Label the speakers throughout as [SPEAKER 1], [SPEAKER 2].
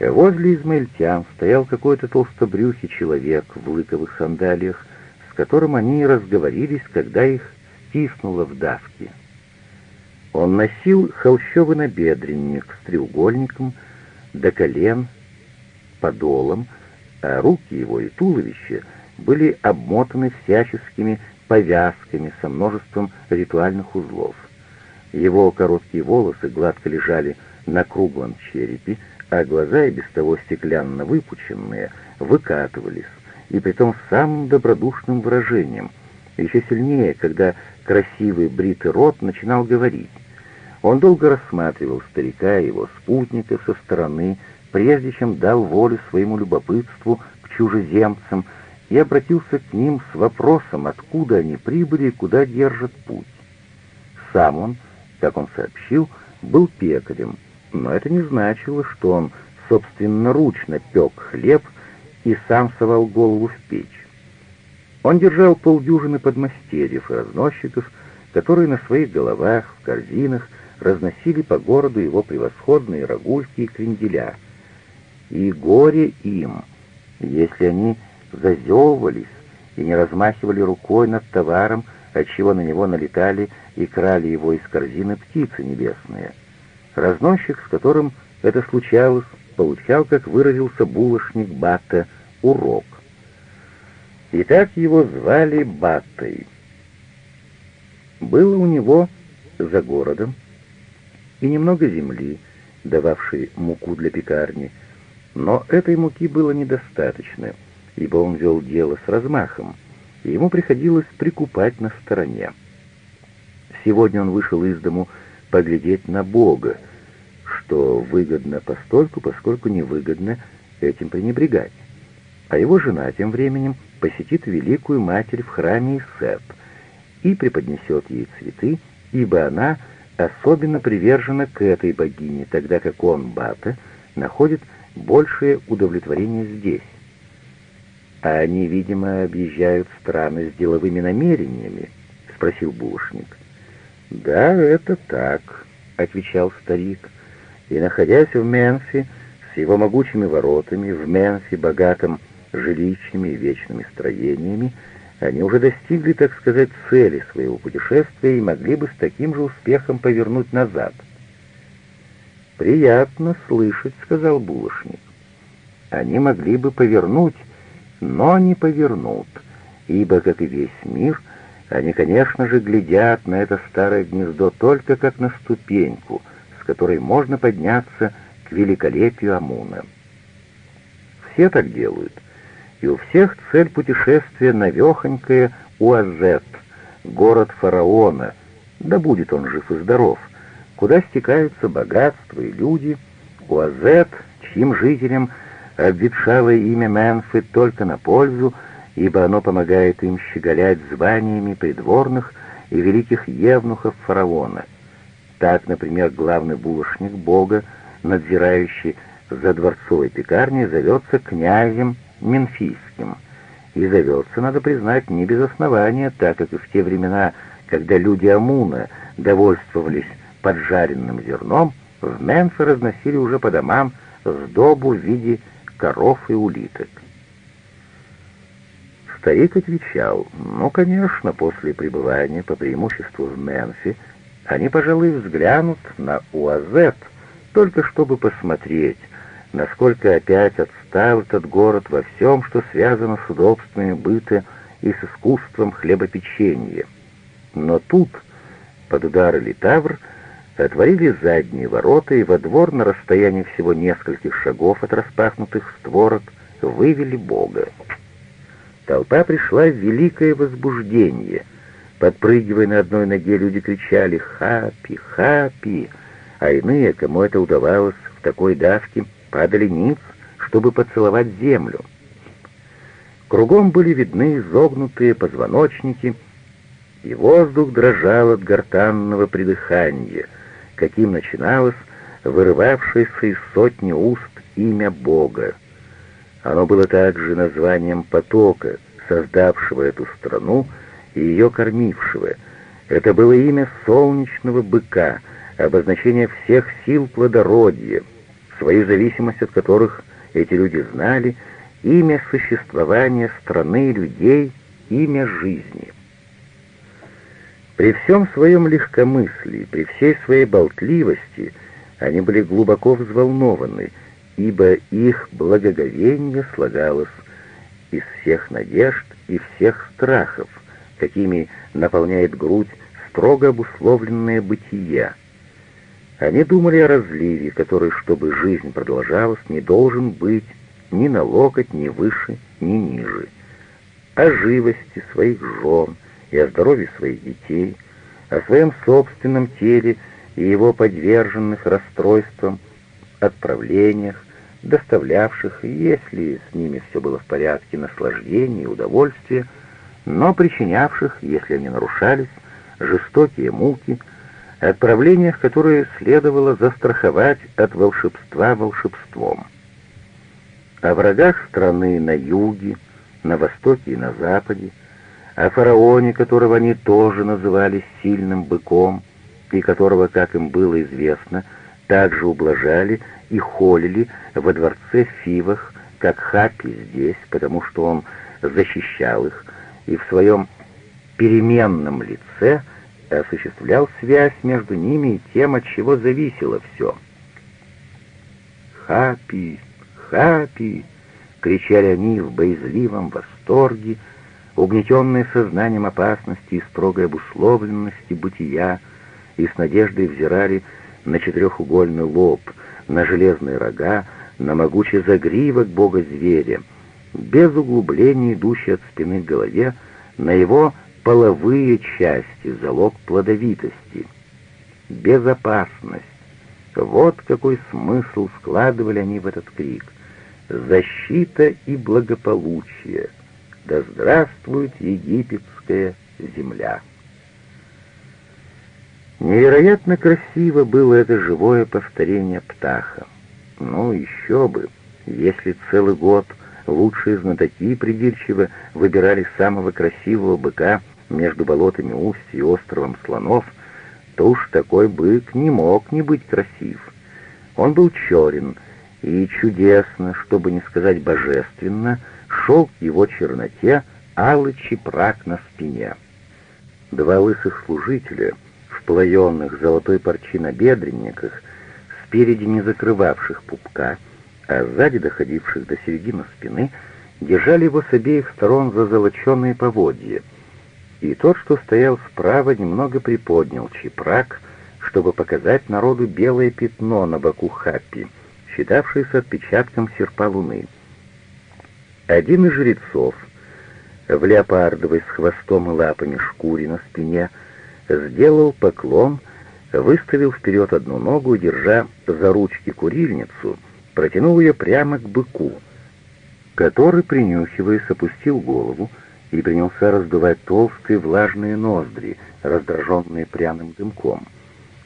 [SPEAKER 1] Возле измаильтян стоял какой-то толстобрюхий человек в лыковых сандалиях, с которым они разговорились, когда их стиснуло в давке. Он носил холщовый набедренник с треугольником до колен, подолом, а руки его и туловище были обмотаны всяческими повязками со множеством ритуальных узлов. Его короткие волосы гладко лежали на круглом черепе, а глаза, и без того стеклянно выпученные, выкатывались, и притом с самым добродушным выражением, еще сильнее, когда красивый бритый рот начинал говорить. Он долго рассматривал старика и его спутников со стороны, прежде чем дал волю своему любопытству к чужеземцам и обратился к ним с вопросом, откуда они прибыли и куда держат путь. Сам он, как он сообщил, был пекарем — но это не значило, что он собственноручно пек хлеб и сам совал голову в печь. Он держал полдюжины подмастерьев и разносчиков, которые на своих головах, в корзинах, разносили по городу его превосходные рогульки и кренделя. И горе им, если они зазевывались и не размахивали рукой над товаром, отчего на него налетали и крали его из корзины птицы небесные — Разносчик, с которым это случалось, получал, как выразился булочник Батта, урок. И так его звали Баттой. Было у него за городом и немного земли, дававшей муку для пекарни, но этой муки было недостаточно, ибо он вел дело с размахом, и ему приходилось прикупать на стороне. Сегодня он вышел из дому поглядеть на Бога, что выгодно постольку, поскольку невыгодно этим пренебрегать. А его жена тем временем посетит великую матерь в храме Исеп и преподнесет ей цветы, ибо она особенно привержена к этой богине, тогда как он, Бата, находит большее удовлетворение здесь. «А они, видимо, объезжают страны с деловыми намерениями?» — спросил булочник. «Да, это так», — отвечал старик и, находясь в Менфи, с его могучими воротами, в Менфи, богатым жилищами и вечными строениями, они уже достигли, так сказать, цели своего путешествия и могли бы с таким же успехом повернуть назад. «Приятно слышать», — сказал булочник. «Они могли бы повернуть, но не повернут, ибо, как и весь мир, они, конечно же, глядят на это старое гнездо только как на ступеньку — которой можно подняться к великолепию Амуна. Все так делают, и у всех цель путешествия навехонькое Уазет, город фараона, да будет он жив и здоров, куда стекаются богатства и люди, Уазет, чьим жителям обветшалое имя Менфы только на пользу, ибо оно помогает им щеголять званиями придворных и великих евнухов фараона — так, например, главный булочник Бога, надзирающий за дворцовой пекарней, зовется князем Менфийским. И зовется, надо признать, не без основания, так как и в те времена, когда люди Амуна довольствовались поджаренным зерном, в Менфе разносили уже по домам сдобу в виде коров и улиток. Старик отвечал, ну, конечно, после пребывания по преимуществу в Менфи они, пожалуй, взглянут на Уазет, только чтобы посмотреть, насколько опять отстал этот город во всем, что связано с удобствами быта и с искусством хлебопечения. Но тут, под удар Литавр, отворили задние ворота, и во двор на расстоянии всего нескольких шагов от распахнутых створок вывели Бога. Толпа пришла в великое возбуждение — Подпрыгивая на одной ноге, люди кричали «Хаппи! Хаппи!», а иные, кому это удавалось в такой давке, падали ниц, чтобы поцеловать землю. Кругом были видны изогнутые позвоночники, и воздух дрожал от гортанного придыхания, каким начиналось вырывавшееся из сотни уст имя Бога. Оно было также названием потока, создавшего эту страну, и ее кормившего. Это было имя солнечного быка, обозначение всех сил плодородия, свою зависимость от которых эти люди знали, имя существования страны людей, имя жизни. При всем своем легкомыслии, при всей своей болтливости они были глубоко взволнованы, ибо их благоговение слагалось из всех надежд и всех страхов, какими наполняет грудь строго обусловленное бытие. Они думали о разливе, который, чтобы жизнь продолжалась, не должен быть ни на локоть, ни выше, ни ниже, о живости своих жен и о здоровье своих детей, о своем собственном теле и его подверженных расстройствам, отправлениях, доставлявших, если с ними все было в порядке, наслаждение и удовольствие, но причинявших, если они нарушались, жестокие муки, отправлениях, которые следовало застраховать от волшебства волшебством. О врагах страны на юге, на востоке и на западе, о фараоне, которого они тоже называли сильным быком, и которого, как им было известно, также ублажали и холили во дворце Фивах, как Хапи здесь, потому что он защищал их, и в своем переменном лице осуществлял связь между ними и тем, от чего зависело все. «Хапи! Хапи!» — кричали они в боязливом восторге, угнетенные сознанием опасности и строгой обусловленности бытия, и с надеждой взирали на четырехугольный лоб, на железные рога, на могучий загривок бога-зверя, без углубления, идущий от спины к голове, на его половые части, залог плодовитости. Безопасность. Вот какой смысл складывали они в этот крик. Защита и благополучие. Да здравствует египетская земля! Невероятно красиво было это живое повторение птаха. Ну, еще бы, если целый год лучшие знатоки придирчиво выбирали самого красивого быка между болотами Устья и островом Слонов, то уж такой бык не мог не быть красив. Он был черен, и чудесно, чтобы не сказать божественно, шел к его черноте алый чепрак на спине. Два лысых служителя — плоенных золотой парчи на бедренниках, спереди не закрывавших пупка, а сзади доходивших до середины спины, держали его с обеих сторон за золоченые поводья. И тот, что стоял справа, немного приподнял чепрак, чтобы показать народу белое пятно на боку Хаппи, считавшееся отпечатком серпа луны. Один из жрецов, в леопардовой с хвостом и лапами шкуре на спине, сделал поклон, выставил вперед одну ногу, держа за ручки курильницу, протянул ее прямо к быку, который, принюхиваясь, опустил голову и принялся раздувать толстые влажные ноздри, раздраженные пряным дымком.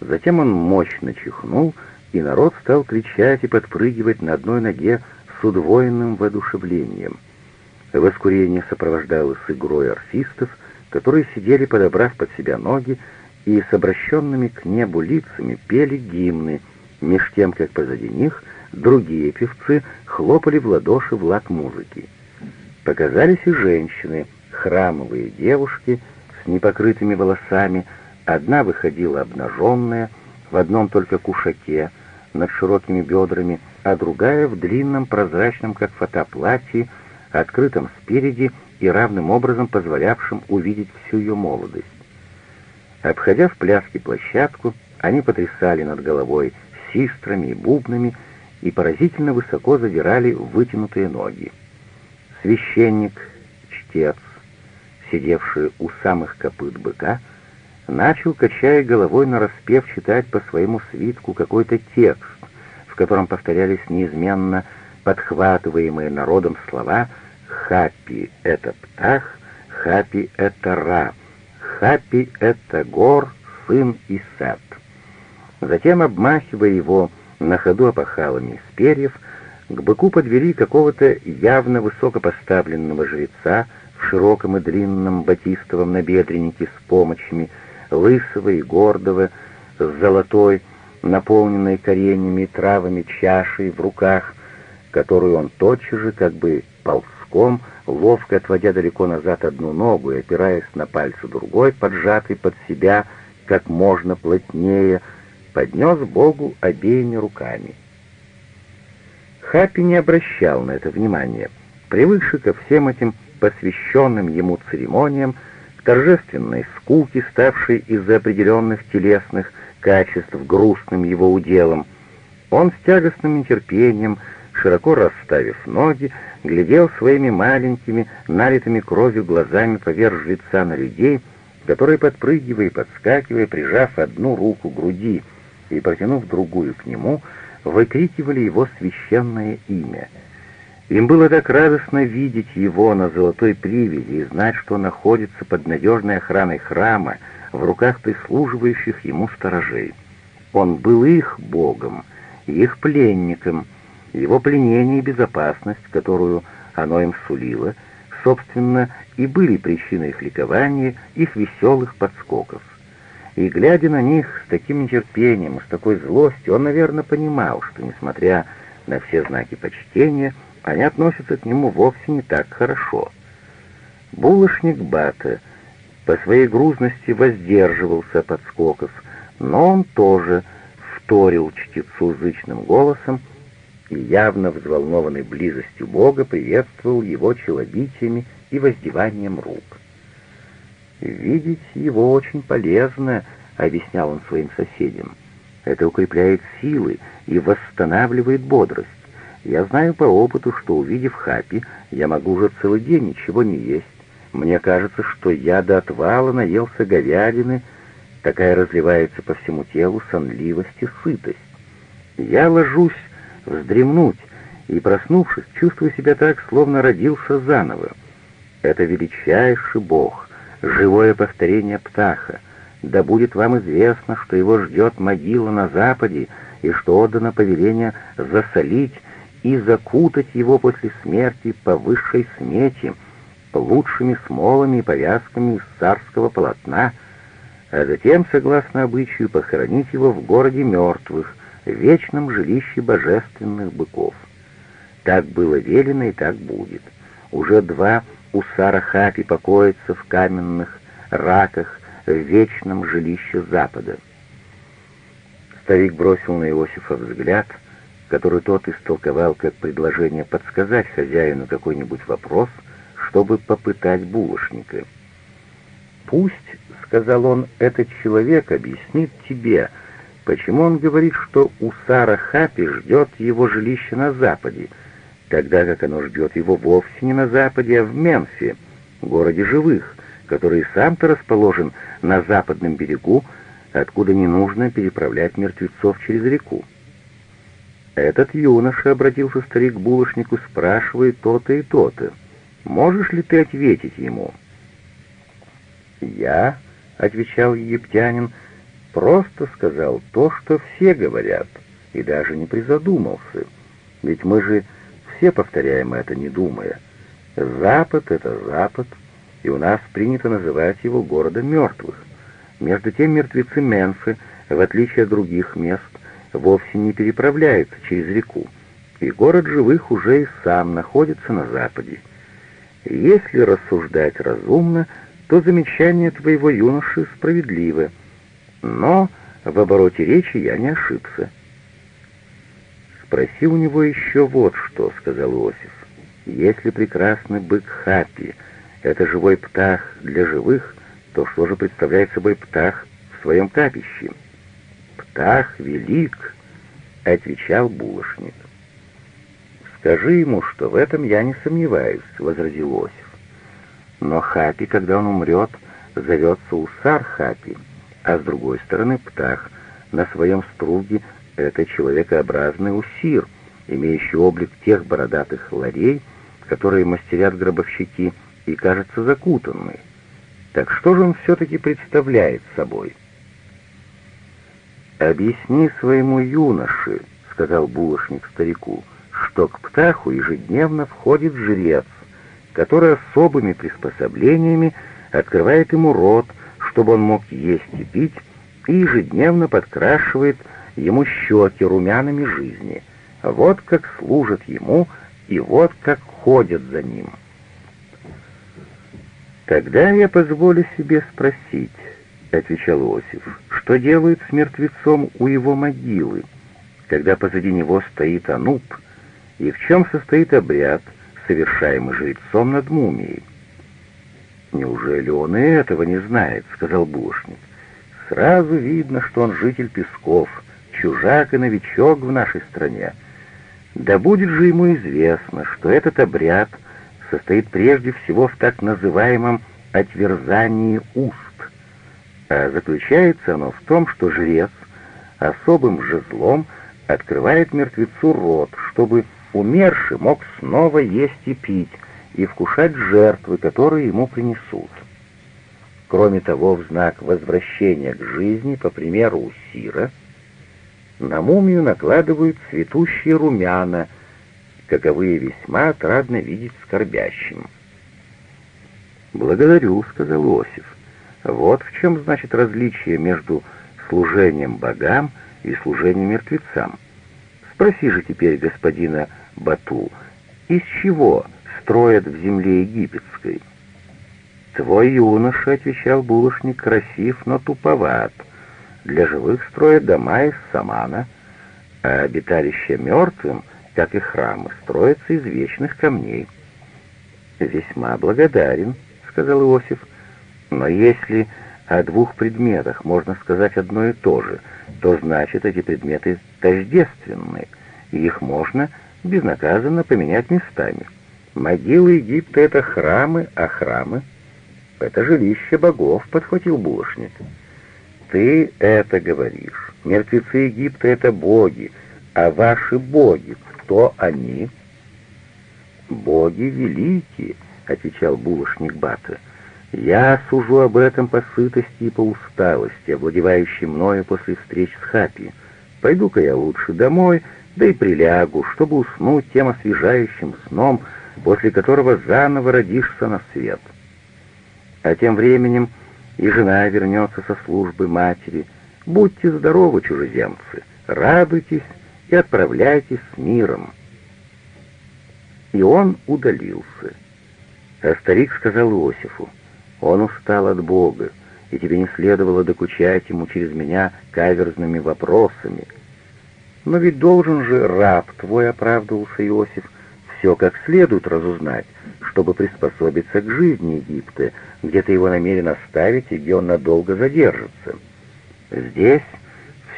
[SPEAKER 1] Затем он мощно чихнул, и народ стал кричать и подпрыгивать на одной ноге с удвоенным воодушевлением. Воскурение сопровождалось игрой артистов, которые сидели, подобрав под себя ноги, и с обращенными к небу лицами пели гимны, меж тем, как позади них другие певцы хлопали в ладоши в лак музыки. Показались и женщины, храмовые девушки с непокрытыми волосами, одна выходила обнаженная, в одном только кушаке, над широкими бедрами, а другая в длинном прозрачном, как фата, платье, открытом спереди и равным образом позволявшим увидеть всю ее молодость. Обходя в пляске площадку, они потрясали над головой систрами и бубнами и поразительно высоко задирали вытянутые ноги. Священник, чтец, сидевший у самых копыт быка, начал, качая головой нараспев, читать по своему свитку какой-то текст, в котором повторялись неизменно подхватываемые народом слова — Хапи — это птах, Хапи — это Ра, Хапи — это Гор, сын Исет. Затем, обмахивая его на ходу опахалами из перьев, к быку подвели какого-то явно высокопоставленного жреца в широком и длинном батистовом набедреннике с помощами, лысого и гордого, с золотой наполненной кореньями и травами чашей в руках, которую он тотчас же, как бы ползком, ловко отводя далеко назад одну ногу и опираясь на пальцы другой, поджатый под себя как можно плотнее, поднес Богу обеими руками. Хаппи не обращал на это внимания. Привыкший ко всем этим посвященным ему церемониям, торжественной скуки, ставшей из-за определенных телесных качеств грустным его уделом, он с тягостным нетерпением, широко расставив ноги, глядел своими маленькими, налитыми кровью глазами поверх лица на людей, которые, подпрыгивая и подскакивая, прижав одну руку к груди и протянув другую к нему, выкрикивали его священное имя. Им было так радостно видеть его на золотой привязи и знать, что он находится под надежной охраной храма в руках прислуживающих ему сторожей. Он был их богом, их пленником, его пленение и безопасность, которую оно им сулило, собственно, и были причиной их ликования, их веселых подскоков. И, глядя на них с таким нетерпением, с такой злостью, он, наверное, понимал, что, несмотря на все знаки почтения, они относятся к нему вовсе не так хорошо. Булочник Бата по своей грузности воздерживался от подскоков, но он тоже вторил чтецу зычным голосом и, явно взволнованный близостью Бога, приветствовал его челобитиями и воздеванием рук. «Видеть его очень полезно», — объяснял он своим соседям. «Это укрепляет силы и восстанавливает бодрость. Я знаю по опыту, что, увидев Хапи, я могу уже целый день ничего не есть. Мне кажется, что я до отвала наелся говядины, такая разливается по всему телу сонливость и сытость. Я ложусь вздремнуть, и, проснувшись, чувствую себя так, словно родился заново. Это величайший Бог, живое повторение Птаха. Да будет вам известно, что его ждет могила на западе, и что отдано повеление засолить и закутать его после смерти по высшей смете, лучшими смолами и повязками из царского полотна, а затем, согласно обычаю, похоронить его в городе мертвых, вечном жилище божественных быков. Так было велено и так будет. Уже два у Сара Хапи покоится в каменных раках в вечном жилище Запада. Старик бросил на Иосифа взгляд, который тот истолковал как предложение подсказать хозяину какой-нибудь вопрос, чтобы попытать булочника. «Пусть, — сказал он, — этот человек объяснит тебе, почему он говорит, что у Сара Хапи ждет его жилище на Западе, — тогда как оно ждет его вовсе не на Западе, а в Менфе, городе живых, который сам-то расположен на западном берегу, откуда не нужно переправлять мертвецов через реку. Этот юноша, обратился старик к булочнику, спрашивает то-то и то-то. Можешь ли ты ответить ему? Я, — отвечал египтянин, — просто сказал то, что все говорят, и даже не призадумался. Ведь мы же все повторяем это, не думая. Запад — это Запад, и у нас принято называть его городом мертвых. Между тем мертвецы Менфы, в отличие от других мест, вовсе не переправляются через реку, и город живых уже и сам находится на западе. Если рассуждать разумно, то замечание твоего юноши справедливо, но в обороте речи я не ошибся. «Спроси у него еще вот что», — сказал Иосиф. «Если прекрасный бык Хапи — это живой птах для живых, то что же представляет собой птах в своем капище?» «Птах велик», — отвечал булочник. «Скажи ему, что в этом я не сомневаюсь», — возразил Иосиф. «Но Хапи, когда он умрет, зовется Усар Хапи, а с другой стороны птах на своем струге это человекообразный усир, имеющий облик тех бородатых ларей, которые мастерят гробовщики, и, кажется, закутанный. Так что же он все-таки представляет собой? «Объясни своему юноше», — сказал булочник старику, «что к птаху ежедневно входит жрец, который особыми приспособлениями открывает ему рот, чтобы он мог есть и пить, и ежедневно подкрашивает ему щеки румянами жизни. Вот как служат ему, и вот как ходят за ним. «Тогда я позволю себе спросить», — отвечал Иосиф, — «что делают с мертвецом у его могилы, когда позади него стоит Ануб, и в чем состоит обряд, совершаемый жрецом над мумией?» «Неужели он и этого не знает?» — сказал булочник. «Сразу видно, что он житель Песков, чужак и новичок в нашей стране. Да будет же ему известно, что этот обряд состоит прежде всего в так называемом «отверзании уст», а заключается оно в том, что жрец особым жезлом открывает мертвецу рот, чтобы умерший мог снова есть и пить, и вкушать жертвы, которые ему принесут. Кроме того, в знак возвращения к жизни, по примеру Усира, на мумию накладывают цветущие румяна, каковые весьма отрадно видеть скорбящим. «Благодарю», — сказал Иосиф. «Вот в чем значит различие между служением богам и служением мертвецам. Спроси же теперь господина Бату, из чего строят в земле египетской. «Твой юноша», — отвечал булочник, — «красив, но туповат. Для живых строят дома из самана, а обиталище мертвым, как и храмы, строятся из вечных камней». «Весьма благодарен», — сказал Иосиф. «Но если о двух предметах можно сказать одно и то же, то значит эти предметы тождественны, и их можно безнаказанно поменять местами». Могилы Египта — это храмы, а храмы — это жилище богов, — подхватил булочник. Ты это говоришь. Мертвецы Египта — это боги, а ваши боги, кто они? Боги великие, — отвечал булочник Бата. Я сужу об этом по сытости и по усталости, овладевающей мною после встреч с Хапи. Пойду-ка я лучше домой, да и прилягу, чтобы уснуть тем освежающим сном, — после которого заново родишься на свет. А тем временем и жена вернется со службы матери. Будьте здоровы, чужеземцы, радуйтесь и отправляйтесь с миром. И он удалился. А старик сказал Иосифу, он устал от Бога, и тебе не следовало докучать ему через меня каверзными вопросами. Но ведь должен же раб твой, оправдывался Иосиф, — все как следует разузнать, чтобы приспособиться к жизни Египта, где ты его намерен оставить и где он надолго задержится. Здесь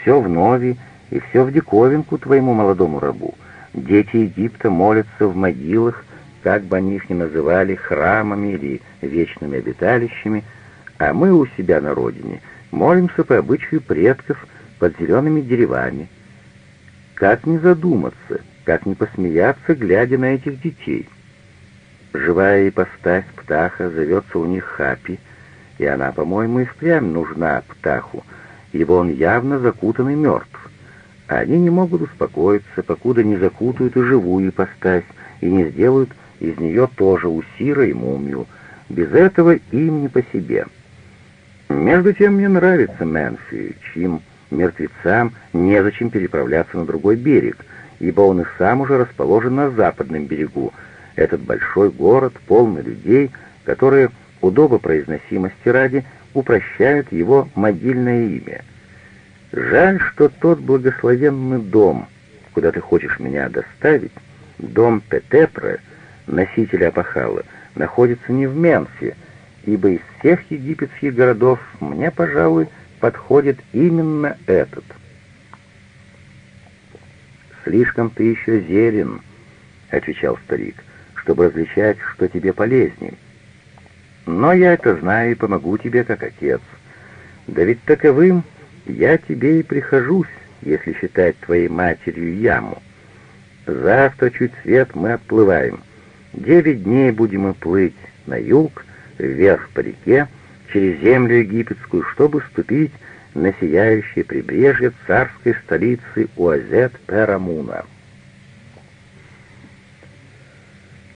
[SPEAKER 1] все в нове и все в диковинку твоему молодому рабу. Дети Египта молятся в могилах, как бы они их ни называли, храмами или вечными обиталищами, а мы у себя на родине молимся по обычаю предков под зелеными деревами. Как не задуматься — как не посмеяться, глядя на этих детей? Живая ипостась птаха зовется у них Хапи, и она, по-моему, и впрямь нужна птаху, ибо он явно закутан и мертв. Они не могут успокоиться, покуда не закутают и живую ипостась, и не сделают из нее тоже усира и мумию. Без этого им не по себе. Между тем мне нравится Мэнфи, чьим мертвецам незачем переправляться на другой берег — ибо он и сам уже расположен на западном берегу, этот большой город, полный людей, которые, удобо произносимости ради, упрощают его могильное имя. Жаль, что тот благословенный дом, куда ты хочешь меня доставить, дом Петепра, носителя Апахала, находится не в Менфе, ибо из всех египетских городов мне, пожалуй, подходит именно этот — «Слишком ты еще зелен», — отвечал старик, — «чтобы различать, что тебе полезнее. Но я это знаю и помогу тебе, как отец. Да ведь таковым я тебе и прихожусь, если считать твоей матерью яму. Завтра чуть свет мы отплываем. Девять дней будем мы плыть на юг, вверх по реке, через землю египетскую, чтобы ступить на сияющее прибрежье царской столицы Уазет-Перамуна.